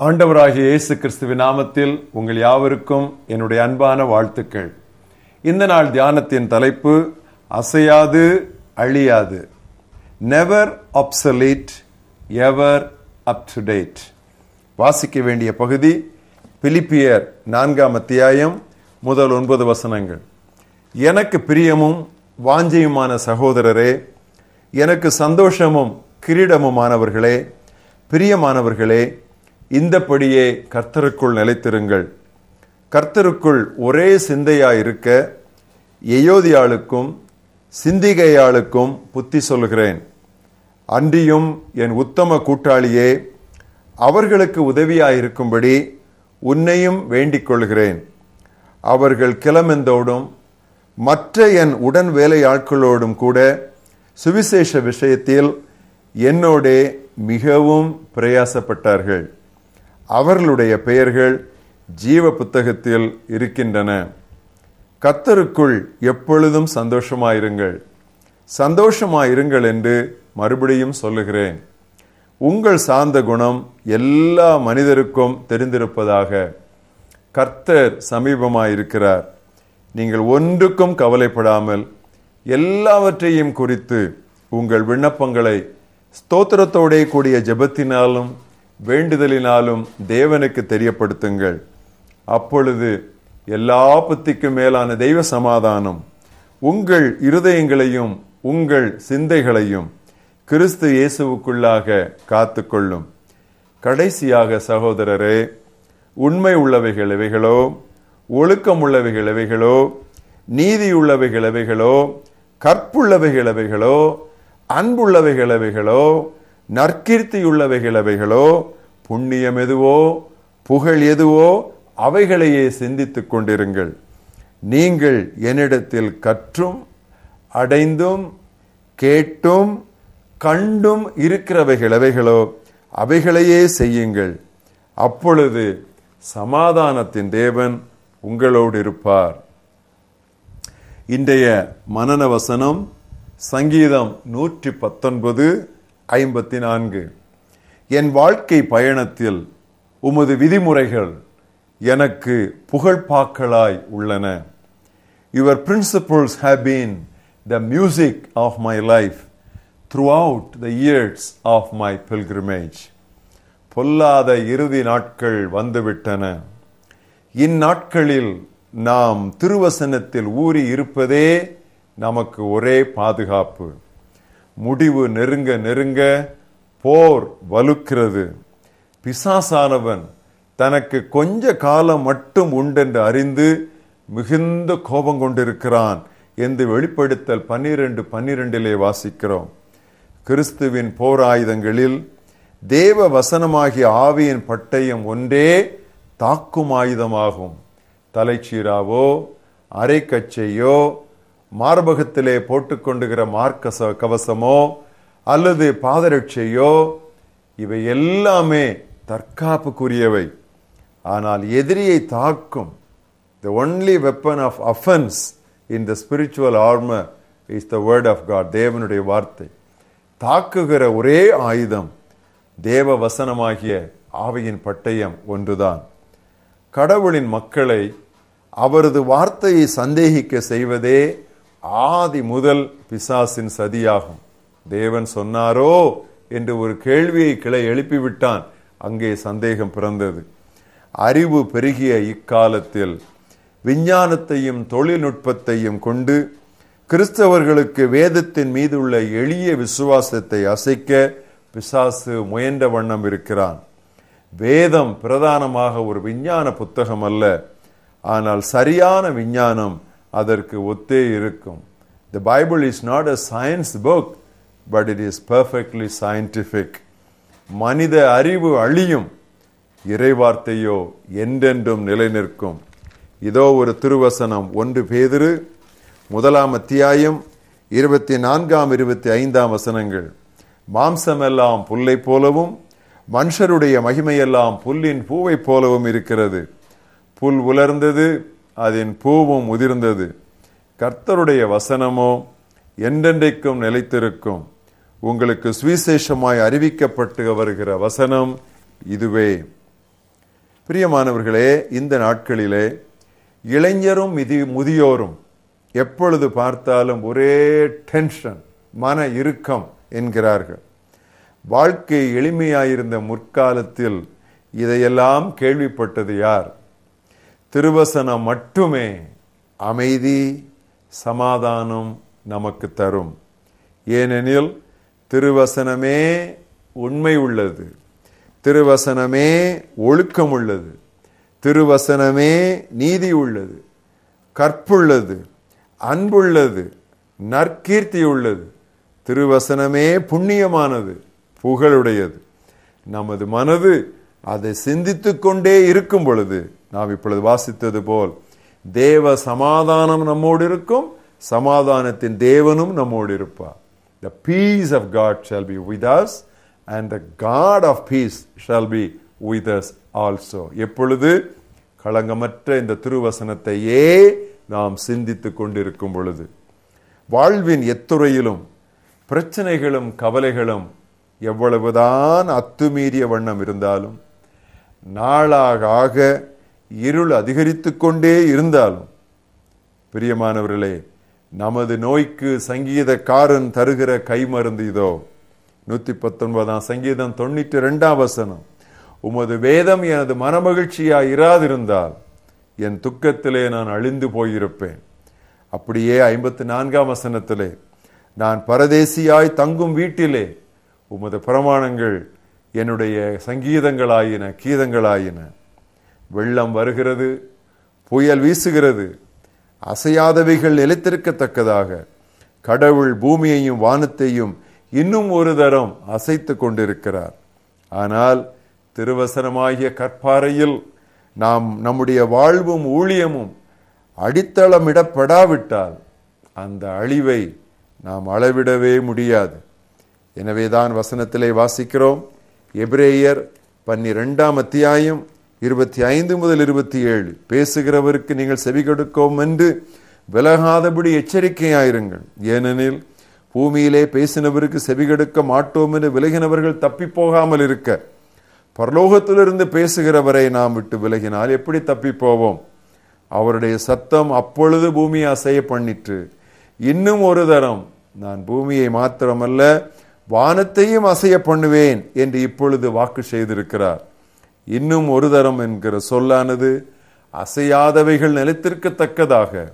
ஆண்டவராகிய இயேசு கிறிஸ்துவின் நாமத்தில் உங்கள் யாவருக்கும் என்னுடைய அன்பான வாழ்த்துக்கள். இந்த நாள் தியானத்தின் தலைப்பு அசையாது அழியாது. Never obsolete ever up to date வாசிக்க வேண்டிய பகுதி பிலிப்பியர் நான்காம் அத்தியாயம் முதல் ஒன்பது வசனங்கள். எனக்கு பிரியமும் வாஞ்சையுமான சகோதரரே எனக்கு சந்தோஷமும் கிரீடமுமானவர்களே பிரியமானவர்களே இந்தபடியே கர்த்தருக்குள் நிலைத்திருங்கள். கர்த்தருக்குள் ஒரே சிந்தையாயிருக்க எயோதியாளுக்கும் சிந்திகையாளுக்கும் புத்தி சொல்லுகிறேன் அன்றியும் என் உத்தம கூட்டாளியே அவர்களுக்கு உதவியாயிருக்கும்படி உன்னையும் வேண்டிக் கொள்கிறேன். அவர்கள் கிளமெந்தோடும் மற்ற என் உடன் வேலையாட்களோடும் கூட சுவிசேஷ விஷயத்தில் என்னோடே மிகவும் பிரயாசப்பட்டார்கள். அவர்களுடைய பெயர்கள் ஜீவ புத்தகத்தில் இருக்கின்றன. கத்தருக்குள் எப்பொழுதும் சந்தோஷமாயிருங்கள். சந்தோஷமாயிருங்கள் என்று மறுபடியும் சொல்லுகிறேன். உங்கள் சார்ந்த குணம் எல்லா மனிதருக்கும் தெரிந்திருப்பதாக கர்த்தர் சமீபமாயிருக்கிறார். நீங்கள் ஒன்றுக்கும் கவலைப்படாமல் எல்லாவற்றையும் குறித்து உங்கள் விண்ணப்பங்களை ஸ்தோத்திரத்தோடே கூடிய ஜெபத்தினாலும் வேண்டுதலினாலும் தேவனுக்கு தெரியப்படுத்துங்கள். அப்பொழுது எல்லா புத்திக்கும் மேலான தெய்வ சமாதானம் உங்கள் இருதயங்களையும் உங்கள் சிந்தைகளையும் கிறிஸ்து இயேசுவுக்குள்ளாக காத்துக்கொள்ளும். கடைசியாக சகோதரரே உண்மை உள்ளவைகள் எவைகளோ ஒழுக்கம் உள்ளவைகள் எவைகளோ நீதி உள்ளவைகள் எவைகளோ கற்புள்ளவைகள் எவைகளோ அன்புள்ளவைகள் எவைகளோ நற்கீர்த்தியுள்ளவைகள் அவைகளோ புண்ணியம் எதுவோ புகழ் எதுவோ அவைகளையே சிந்தித்துக் கொண்டிருங்கள். நீங்கள் என்னிடத்தில் கற்றும் அடைந்தும் கேட்டும் கண்டும் இருக்கிறவைகள் அவைகளோ அவைகளையே செய்யுங்கள். அப்பொழுது சமாதானத்தின் தேவன் உங்களோடு இருப்பார் இன்றைய மனன வசனம் சங்கீதம் நூற்றி பத்தொன்பது ஐம்பத்தி நான்கு என் வாழ்க்கை பயணத்தில் உமது விதிமுறைகள் எனக்கு புகழ்பாக்களாய் உள்ளன. Your principles have been the music of my life throughout the years of my pilgrimage பொல்லாத இறுதி நாட்கள் வந்துவிட்டன. இந்நாட்களில் நாம் திருவசனத்தில் ஊறி இருப்பதே நமக்கு ஒரே பாதுகாப்பு. முடிவு நெருங்க நெருங்க போர் வலுக்கிறது. பிசாசானவன் தனக்கு கொஞ்ச காலம் மட்டும் உண்டென்று அறிந்து மிகுந்த கோபம் கொண்டிருக்கிறான் என்று வெளிப்படுத்தல் பன்னிரண்டு பன்னிரெண்டிலே வாசிக்கிறோம். கிறிஸ்துவின் போர் ஆயுதங்களில் தேவ வசனமாகிய ஆவியின் பட்டயம் ஒன்றே தாக்கும் ஆயுதமாகும். தலைச்சீராவோ அரைக்கச்சையோ மார்பகத்திலே போட்டுக்கொண்டுகிற மார்க்க கவசமோ அல்லது பாதரட்சையோ இவை எல்லாமே தற்காப்புக்குரியவை. ஆனால் எதிரியை தாக்கும் the only weapon of offence in the spiritual armour is the word of God தேவனுடைய வார்த்தை. தாக்குகிற ஒரே ஆயுதம் தேவ வசனமாகிய ஆவையின் பட்டயம் ஒன்றுதான். கடவுளின் மக்களை அவரது வார்த்தையை சந்தேகிக்க செய்வதே ஆதி முதல் பிசாசின் சதியாகும். தேவன் சொன்னாரோ என்று ஒரு கேள்வியை கிளை எழுப்பிவிட்டான். அங்கே சந்தேகம் பிறந்தது. அறிவு பெருகிய இக்காலத்தில் விஞ்ஞானத்தையும் தொழில்நுட்பத்தையும் கொண்டு கிறிஸ்தவர்களுக்கு வேதத்தின் மீது உள்ள எளிய விசுவாசத்தை அசைக்க பிசாசு முயன்ற வண்ணம் இருக்கிறான். வேதம் பிரதானமாக ஒரு விஞ்ஞான புத்தகம் அல்ல. ஆனால் சரியான விஞ்ஞானம் அதற்கு ஒத்தே இருக்கும். The Bible is not a science book but it is perfectly scientific மனித அறிவு அழியும். இறைவார்த்தையோ என்றென்றும் நிலை நிற்கும் இதோ ஒரு திருவசனம் ஒன்று பேதிரு முதலாம் அத்தியாயம் இருபத்தி நான்காம் இருபத்தி ஐந்தாம் வசனங்கள். மாம்சமெல்லாம் புல்லை போலவும் மனுஷருடைய மகிமையெல்லாம் புல்லின் பூவை போலவும் இருக்கிறது. புல் உலர்ந்தது அதன் பூவும் உதிர்ந்தது. கர்த்தருடைய வசனமோ என்றென்றைக்கும் நிலைத்திருக்கும். உங்களுக்கு சுவிசேஷமாய் அறிவிக்கப்பட்டு வருகிற வசனம் இதுவே. பிரியமானவர்களே இந்த நாட்களிலே இளைஞரும் மிதி முதியோரும் எப்பொழுது பார்த்தாலும் ஒரே டென்ஷன் மன இறுக்கம் என்கிறார்கள். வாழ்க்கை எளிமையாயிருந்த முற்காலத்தில் இதையெல்லாம் கேள்விப்பட்டது யார்? திருவசனம் மட்டுமே அமைதி சமாதானம் நமக்கு தரும். ஏனெனில் திருவசனமே உண்மை உள்ளது. திருவசனமே ஒழுக்கம் உள்ளது. திருவசனமே நீதி உள்ளது. கற்புள்ளது. அன்புள்ளது. நற்கீர்த்தி உள்ளது. திருவசனமே புண்ணியமானது. புகழுடையது. நமது மனது அதை சிந்தித்து கொண்டே இருக்கும் பொழுது நாம் இப்பொழுது வாசித்தது போல் தேவ சமாதானம் நம்மோடு இருக்கும் சமாதானத்தின் தேவனும் நம்மோடு இருப்பார் the peace of God shall be with us and the God of peace shall be with us also எப்பொழுது? களங்கமற்ற இந்த திருவசனத்தையே நாம் சிந்தித்து கொண்டிருக்கும் பொழுது. வாழ்வின் எத்துறையிலும் பிரச்சனைகளும் கவலைகளும் எவ்வளவுதான் அத்துமீறிய வண்ணம் இருந்தாலும் நாளாக ஆக இருள் அதிகரித்து கொண்டே இருந்தாலும் பிரியமானவர்களே நமது நோய்க்கு சங்கீதக்காரன் தருகிற கைமருந்து இதோ நூத்தி பத்தொன்பதாம் சங்கீதம் தொண்ணூற்றி ரெண்டாம் வசனம். உமது வேதம் எனது மனமகிழ்ச்சியா இராதிருந்தால் என் துக்கத்திலே நான் அழிந்து போயிருப்பேன். அப்படியே ஐம்பத்தி நான்காம் வசனத்திலே நான் பரதேசியாய் தங்கும் வீட்டிலே உமது பிரமாணங்கள் என்னுடைய சங்கீதங்களாயின கீதங்களாயின. வெள்ளம் வருகிறது புயல் வீசுகிறது. அசையாதவைகள் நிலைத்திருக்கத்தக்கதாக கடவுள் பூமியையும் வானத்தையும் இன்னும் ஒரு தரம் அசைத்து கொண்டிருக்கிறார். ஆனால் திருவசனமாகிய கற்பாறையில் நாம் நம்முடைய வாழ்வும் ஊழியமும் அடித்தளமிடப்படாவிட்டால் அந்த அழிவை நாம் அளவிடவே முடியாது. எனவேதான் வசனத்திலே வாசிக்கிறோம். எபிரேயர் பன்னிரெண்டாம் அத்தியாயம் இருபத்தி ஐந்து முதல் இருபத்தி ஏழு. பேசுகிறவருக்கு நீங்கள் செவி கொடுக்கும் என்று விலகாதபடி எச்சரிக்கையாயிருங்கள். ஏனெனில் பூமியிலே பேசினவருக்கு செவி கெடுக்க மாட்டோம் என்று விலகினவர்கள் தப்பி போகாமல் இருக்க. பரலோகத்திலிருந்து பேசுகிறவரை நாம் விட்டு விலகினால் எப்படி தப்பி போவோம் அவருடைய சத்தம் அப்பொழுது பூமியை அசைய பண்ணிற்று. இன்னும் ஒரு தரம் நான் பூமியை மாத்திரமல்ல வானத்தையும் அசைய பண்ணுவேன் என்று இப்பொழுது வாக்கு செய்திருக்கிறார். இன்னும் ஒரு தரம் என்கிற சொல்லானது அசையாதவைகள் நிலைத்திருக்கத்தக்கதாக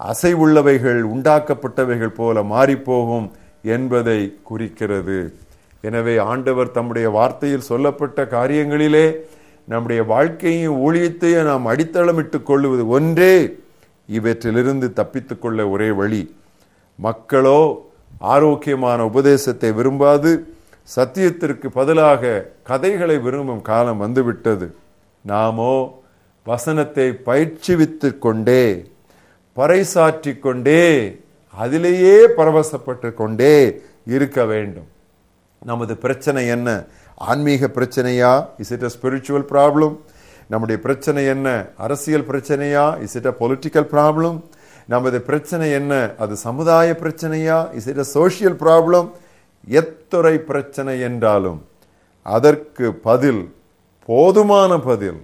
அசைவுள்ளவைகள் உண்டாக்கப்பட்டவைகள் போல மாறிப்போகும் என்பதை குறிக்கிறது. எனவே ஆண்டவர் தம்முடைய வார்த்தையில் சொல்லப்பட்ட காரியங்களிலே நம்முடைய வாழ்க்கையும் ஊழியத்தையும் நாம் அடித்தளமிட்டுக் கொள்ளுவது ஒன்றே இவற்றிலிருந்து தப்பித்துக் கொள்ள ஒரே வழி. மக்களோ ஆரோக்கியமான உபதேசத்தை விரும்பாது சத்தியத்திற்கு பதிலாக கதைகளை விரும்பும் காலம் வந்துவிட்டது. நாமோ வசனத்தை பயிற்சிவித்து கொண்டே பறைசாற்றி கொண்டே அதிலேயே பரவசப்பட்டு கொண்டே இருக்க வேண்டும். நமது பிரச்சனை என்ன? ஆன்மீக பிரச்சனையா? Is it a spiritual problem நம்முடைய பிரச்சனை என்ன? அரசியல் பிரச்சனையா? Is it a political problem நமது பிரச்சனை என்ன? அது சமுதாய பிரச்சனையா? Is it a social problem எத்துறை பிரச்சனை என்றாலும் அதற்கு பதில் போதுமான பதில்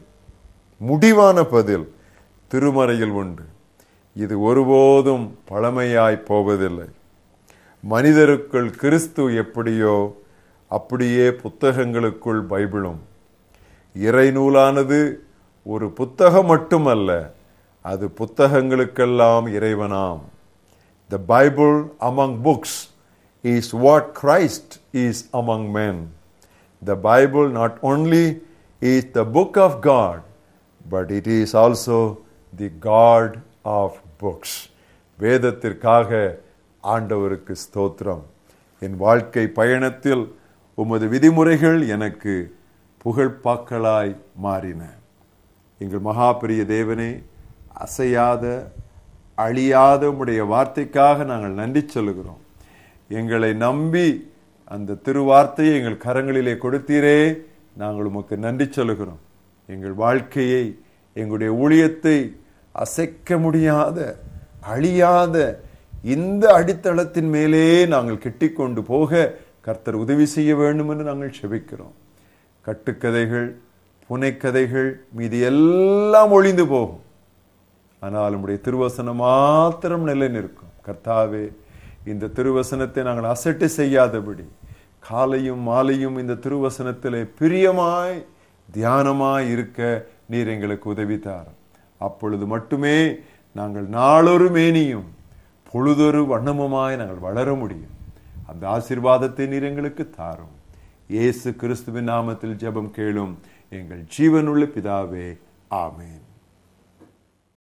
முடிவான பதில் திருமறையில் உண்டு. இது ஒருபோதும் பழமையாய் போவதில்லை. மனிதருக்குள் கிறிஸ்து எப்படியோ அப்படியே புத்தகங்களுக்குள் பைபிளும். இறை நூலானது ஒரு புத்தகம் மட்டுமல்ல அது புத்தகங்களுக்கெல்லாம் இறைவனாம். The Bible among books is what Christ is among men. The bible not only is the book of god but it is also the god of books. வேதத்திற்காக ஆண்டவருக்கு ஸ்தோத்திரம். என் வாழ்க்கை பயணத்தில் உமது விதிமுறைகள் எனக்கு புகழ்பாக்களாய் மாறின. எங்கள் மகாபிரிய தேவனே அசையாத அழியாத உடைய வார்த்தைக்காக நாங்கள் நன்றி சொல்கிறோம் எங்களை நம்பி அந்த திருவார்த்தையை எங்கள் கரங்களிலே கொடுத்தீரே. நாங்கள் உமக்கு நன்றி சொல்லுகிறோம். எங்கள் வாழ்க்கையை எங்களுடைய ஊழியத்தை அசைக்க முடியாத அழியாத இந்த அடித்தளத்தின் மேலே நாங்கள் கெட்டிக்கொண்டு போக கர்த்தர் உதவி செய்ய வேண்டும் என்று நாங்கள் செபிக்கிறோம். கட்டுக்கதைகள் புனைக்கதைகள் மீதி எல்லாம் ஒளிந்து போகும். ஆனால் நம்முடைய திருவசனம் மாத்திரம் நிலை நிற்கும் கர்த்தாவே இந்த திருவசனத்தை நாங்கள் அசட்டு செய்யாதபடி காலையும் மாலையும் இந்த திருவசனத்திலே பிரியமாய் தியானமாய் இருக்க நீர் எங்களுக்கு உதவி அப்பொழுது மட்டுமே நாங்கள் நாளொரு மேனியும் பொழுதொரு வண்ணமுமாய் நாங்கள் வளர முடியும். அந்த ஆசீர்வாதத்தை நீர் எங்களுக்கு தாரும். இயேசு கிறிஸ்துவின் நாமத்தில் ஜெபம் கேளும் எங்கள் ஜீவனுள்ள பிதாவே ஆமேன்.